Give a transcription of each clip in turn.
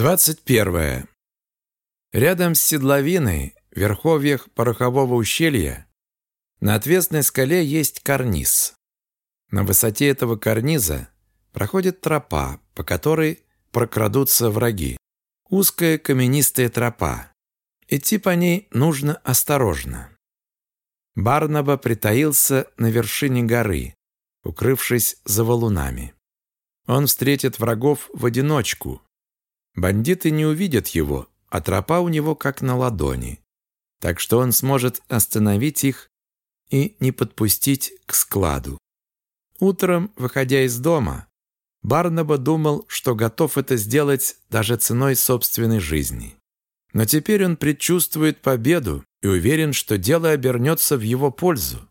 21. Рядом с седловиной, в верховьях порохового ущелья, на отвесной скале есть карниз. На высоте этого карниза проходит тропа, по которой прокрадутся враги. Узкая каменистая тропа. Идти по ней нужно осторожно. Барнаба притаился на вершине горы, укрывшись за валунами. Он встретит врагов в одиночку, Бандиты не увидят его, а тропа у него как на ладони. Так что он сможет остановить их и не подпустить к складу. Утром, выходя из дома, Барнаба думал, что готов это сделать даже ценой собственной жизни. Но теперь он предчувствует победу и уверен, что дело обернется в его пользу.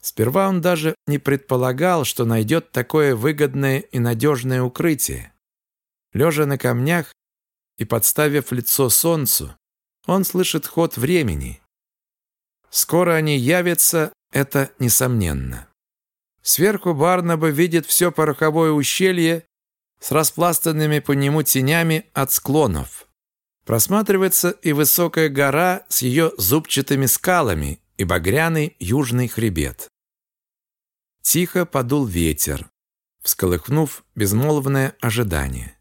Сперва он даже не предполагал, что найдет такое выгодное и надежное укрытие. Лежа на камнях, и, подставив лицо солнцу, он слышит ход времени. Скоро они явятся, это несомненно. Сверху Барнаба видит все пороховое ущелье с распластанными по нему тенями от склонов. Просматривается и высокая гора с ее зубчатыми скалами и багряный южный хребет. Тихо подул ветер, всколыхнув безмолвное ожидание.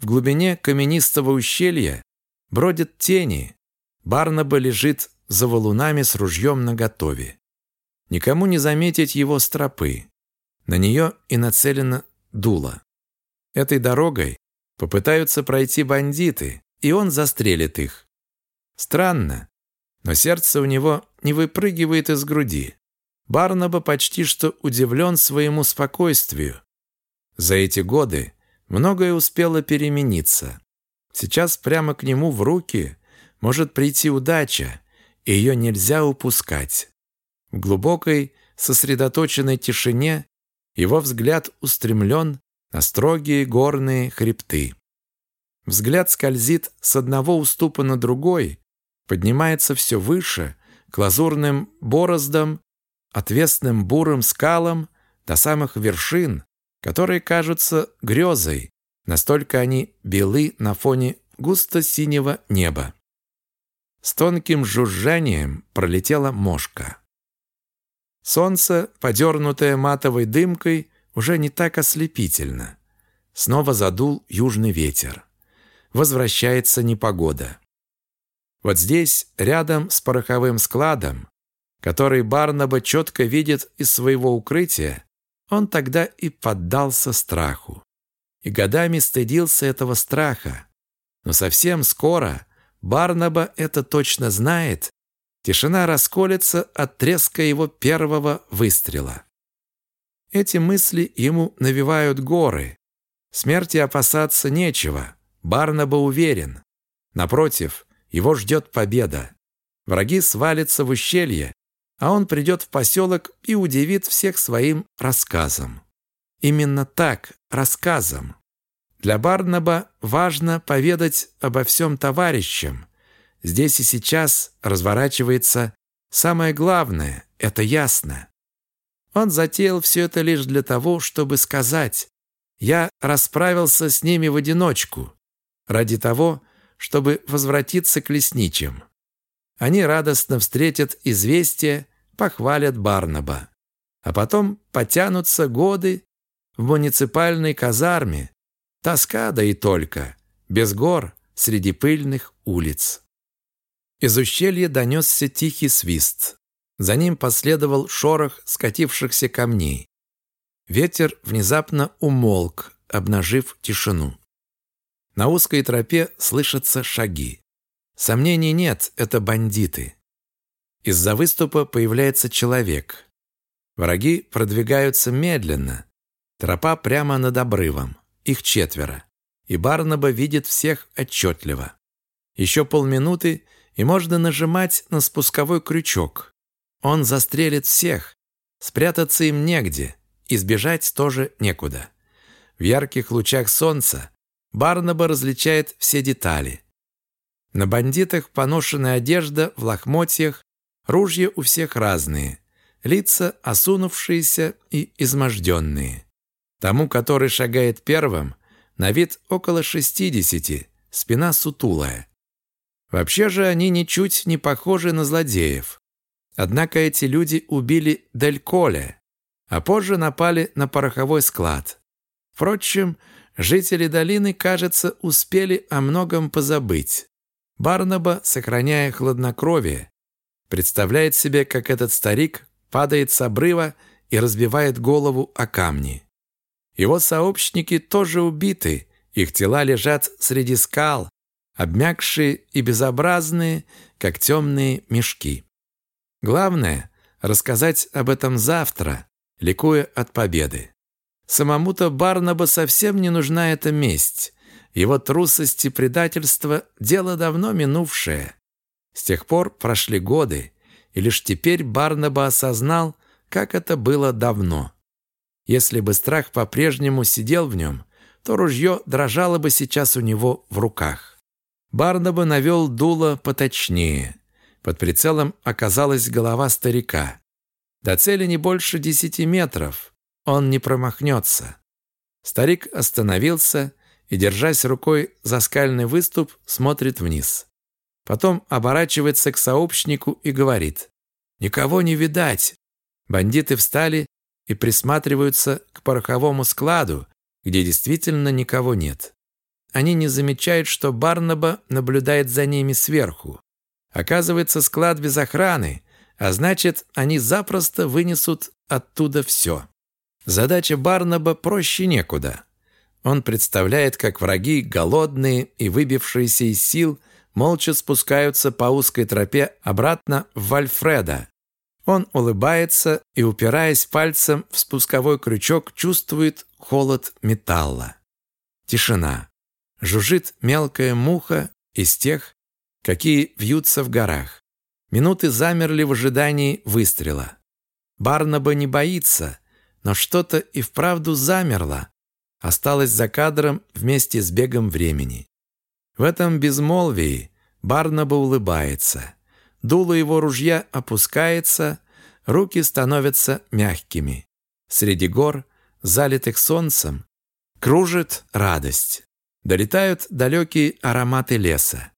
В глубине каменистого ущелья бродят тени. Барнаба лежит за валунами с ружьем наготове. Никому не заметить его стропы. На нее и нацелено дуло. Этой дорогой попытаются пройти бандиты, и он застрелит их. Странно, но сердце у него не выпрыгивает из груди. Барнаба почти что удивлен своему спокойствию. За эти годы Многое успело перемениться. Сейчас прямо к нему в руки может прийти удача, и ее нельзя упускать. В глубокой, сосредоточенной тишине его взгляд устремлен на строгие горные хребты. Взгляд скользит с одного уступа на другой, поднимается все выше, к лазурным бороздам, отвесным бурым скалам до самых вершин, которые кажутся грезой, настолько они белы на фоне густо-синего неба. С тонким жужжанием пролетела мошка. Солнце, подернутое матовой дымкой, уже не так ослепительно. Снова задул южный ветер. Возвращается непогода. Вот здесь, рядом с пороховым складом, который Барнаба четко видит из своего укрытия, он тогда и поддался страху. И годами стыдился этого страха. Но совсем скоро, Барнаба это точно знает, тишина расколется от треска его первого выстрела. Эти мысли ему навевают горы. Смерти опасаться нечего. Барнаба уверен. Напротив, его ждет победа. Враги свалятся в ущелье, а он придет в поселок и удивит всех своим рассказом. Именно так, рассказом. Для Барнаба важно поведать обо всем товарищам. Здесь и сейчас разворачивается самое главное, это ясно. Он затеял все это лишь для того, чтобы сказать «Я расправился с ними в одиночку», ради того, чтобы возвратиться к лесничим. Они радостно встретят известие, похвалят Барнаба. А потом потянутся годы в муниципальной казарме. Тоска да и только, без гор, среди пыльных улиц. Из ущелья донесся тихий свист. За ним последовал шорох скатившихся камней. Ветер внезапно умолк, обнажив тишину. На узкой тропе слышатся шаги. Сомнений нет, это бандиты. Из-за выступа появляется человек. Враги продвигаются медленно. Тропа прямо над обрывом. Их четверо. И Барнаба видит всех отчетливо. Еще полминуты, и можно нажимать на спусковой крючок. Он застрелит всех. Спрятаться им негде. Избежать тоже некуда. В ярких лучах солнца Барнаба различает все детали. На бандитах поношенная одежда в лохмотьях, ружья у всех разные, лица осунувшиеся и изможденные. Тому, который шагает первым, на вид около шестидесяти, спина сутулая. Вообще же они ничуть не похожи на злодеев. Однако эти люди убили Дель Коле, а позже напали на пороховой склад. Впрочем, жители долины, кажется, успели о многом позабыть. Барнаба, сохраняя хладнокровие, представляет себе, как этот старик падает с обрыва и разбивает голову о камни. Его сообщники тоже убиты, их тела лежат среди скал, обмякшие и безобразные, как темные мешки. Главное – рассказать об этом завтра, ликуя от победы. Самому-то Барнаба совсем не нужна эта месть. Его трусость и предательство – дело давно минувшее. С тех пор прошли годы, и лишь теперь Барнаба осознал, как это было давно. Если бы страх по-прежнему сидел в нем, то ружье дрожало бы сейчас у него в руках. Барнаба навел дуло поточнее. Под прицелом оказалась голова старика. До цели не больше десяти метров. Он не промахнется. Старик остановился и, держась рукой за скальный выступ, смотрит вниз. Потом оборачивается к сообщнику и говорит. «Никого не видать». Бандиты встали и присматриваются к пороховому складу, где действительно никого нет. Они не замечают, что Барнаба наблюдает за ними сверху. Оказывается, склад без охраны, а значит, они запросто вынесут оттуда все. Задача Барнаба проще некуда. Он представляет, как враги, голодные и выбившиеся из сил, молча спускаются по узкой тропе обратно в Вальфреда. Он улыбается и, упираясь пальцем в спусковой крючок, чувствует холод металла. Тишина. Жужжит мелкая муха из тех, какие вьются в горах. Минуты замерли в ожидании выстрела. Барнаба не боится, но что-то и вправду замерло, осталось за кадром вместе с бегом времени. В этом безмолвии Барнаба улыбается. Дуло его ружья опускается, руки становятся мягкими. Среди гор, залитых солнцем, кружит радость. Долетают далекие ароматы леса.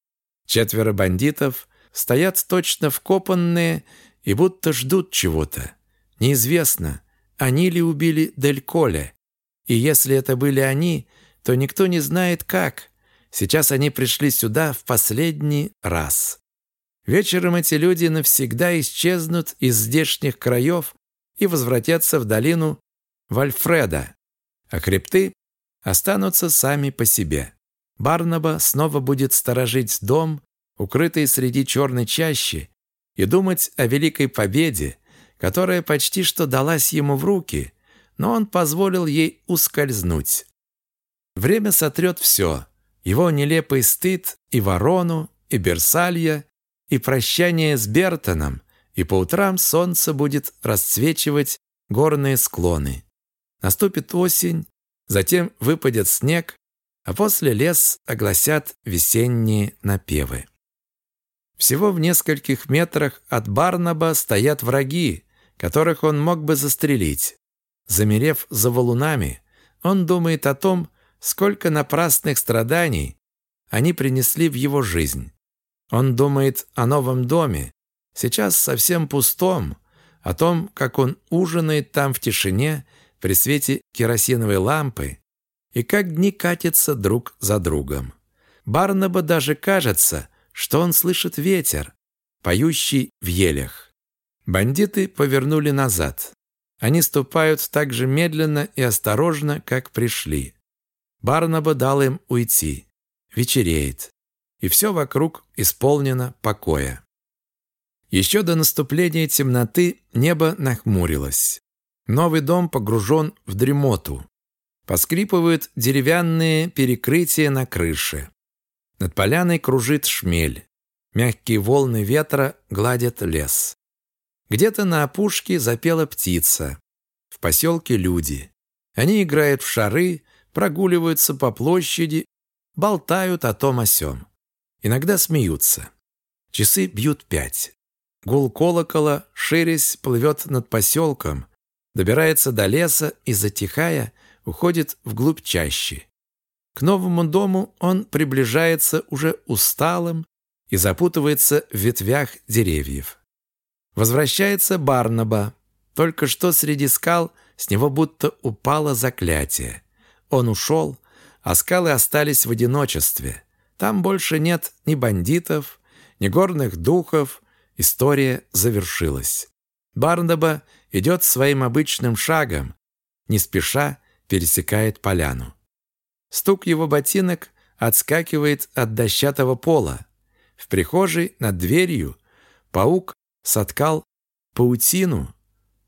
Четверо бандитов стоят точно вкопанные и будто ждут чего-то. Неизвестно, они ли убили Дель Коле. И если это были они, то никто не знает как. Сейчас они пришли сюда в последний раз. Вечером эти люди навсегда исчезнут из здешних краев и возвратятся в долину Вальфреда, а хребты останутся сами по себе. Барнаба снова будет сторожить дом, укрытый среди черной чащи, и думать о великой победе, которая почти что далась ему в руки, но он позволил ей ускользнуть. Время сотрет все, его нелепый стыд и ворону, и Берсалья, и прощание с Бертоном, и по утрам солнце будет расцвечивать горные склоны. Наступит осень, затем выпадет снег, а после лес огласят весенние напевы. Всего в нескольких метрах от Барнаба стоят враги, которых он мог бы застрелить. Замерев за валунами, он думает о том, сколько напрасных страданий они принесли в его жизнь. Он думает о новом доме, сейчас совсем пустом, о том, как он ужинает там в тишине при свете керосиновой лампы и как дни катятся друг за другом. Барнаба даже кажется, что он слышит ветер, поющий в елях. Бандиты повернули назад. Они ступают так же медленно и осторожно, как пришли. Барнаба дал им уйти. Вечереет. И все вокруг исполнено покоя. Еще до наступления темноты небо нахмурилось. Новый дом погружен в дремоту. Поскрипывают деревянные перекрытия на крыше. Над поляной кружит шмель. Мягкие волны ветра гладят лес. Где-то на опушке запела птица. В поселке люди. Они играют в шары, прогуливаются по площади, болтают о том о сём. Иногда смеются. Часы бьют пять. Гул колокола, ширясь, плывет над поселком, добирается до леса и, затихая, уходит вглубь чащи. К новому дому он приближается уже усталым и запутывается в ветвях деревьев. Возвращается Барнаба. Только что среди скал с него будто упало заклятие. Он ушел, а скалы остались в одиночестве. Там больше нет ни бандитов, ни горных духов. История завершилась. Барнаба идет своим обычным шагом, не спеша пересекает поляну. Стук его ботинок отскакивает от дощатого пола. В прихожей над дверью паук соткал паутину.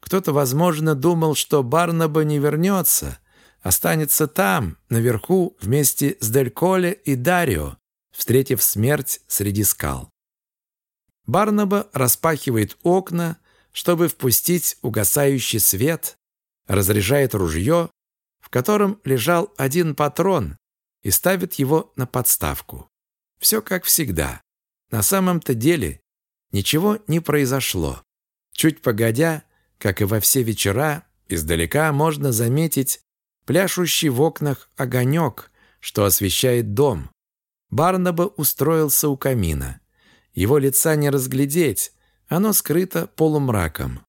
Кто-то, возможно, думал, что Барнаба не вернется, останется там, наверху, вместе с Дель Коле и Дарио, встретив смерть среди скал. Барнаба распахивает окна, чтобы впустить угасающий свет, разряжает ружье, в котором лежал один патрон, и ставит его на подставку. Все как всегда. На самом-то деле ничего не произошло. Чуть погодя, как и во все вечера, издалека можно заметить пляшущий в окнах огонек, что освещает дом. Барнаба устроился у камина. Его лица не разглядеть, оно скрыто полумраком.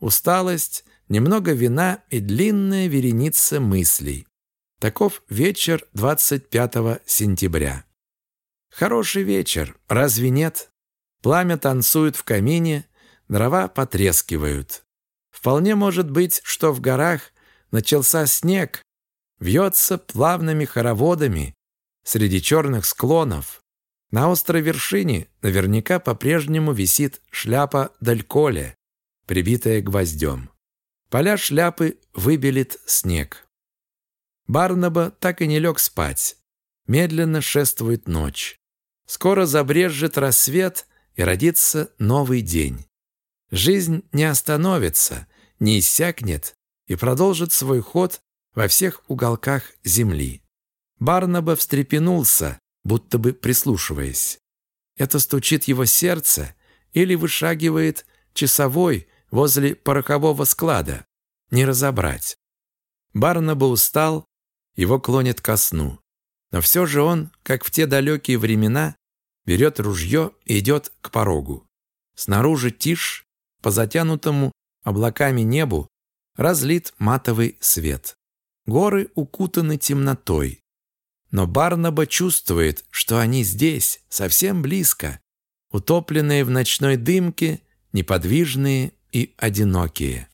Усталость, немного вина и длинная вереница мыслей. Таков вечер 25 сентября. Хороший вечер, разве нет? Пламя танцует в камине, дрова потрескивают. Вполне может быть, что в горах начался снег, вьется плавными хороводами среди черных склонов. На острой вершине наверняка по-прежнему висит шляпа Дальколе, прибитая гвоздем. Поля шляпы выбелит снег. Барнаба так и не лег спать. Медленно шествует ночь. Скоро забрежет рассвет и родится новый день. Жизнь не остановится, не иссякнет и продолжит свой ход во всех уголках земли. Барнаба встрепенулся, будто бы прислушиваясь. Это стучит его сердце или вышагивает часовой возле порохового склада. Не разобрать. Барнаба устал, его клонит ко сну. Но все же он, как в те далекие времена, берет ружье и идет к порогу. Снаружи тишь, по затянутому облаками небу разлит матовый свет. Горы укутаны темнотой. Но Барнаба чувствует, что они здесь, совсем близко, утопленные в ночной дымке, неподвижные и одинокие.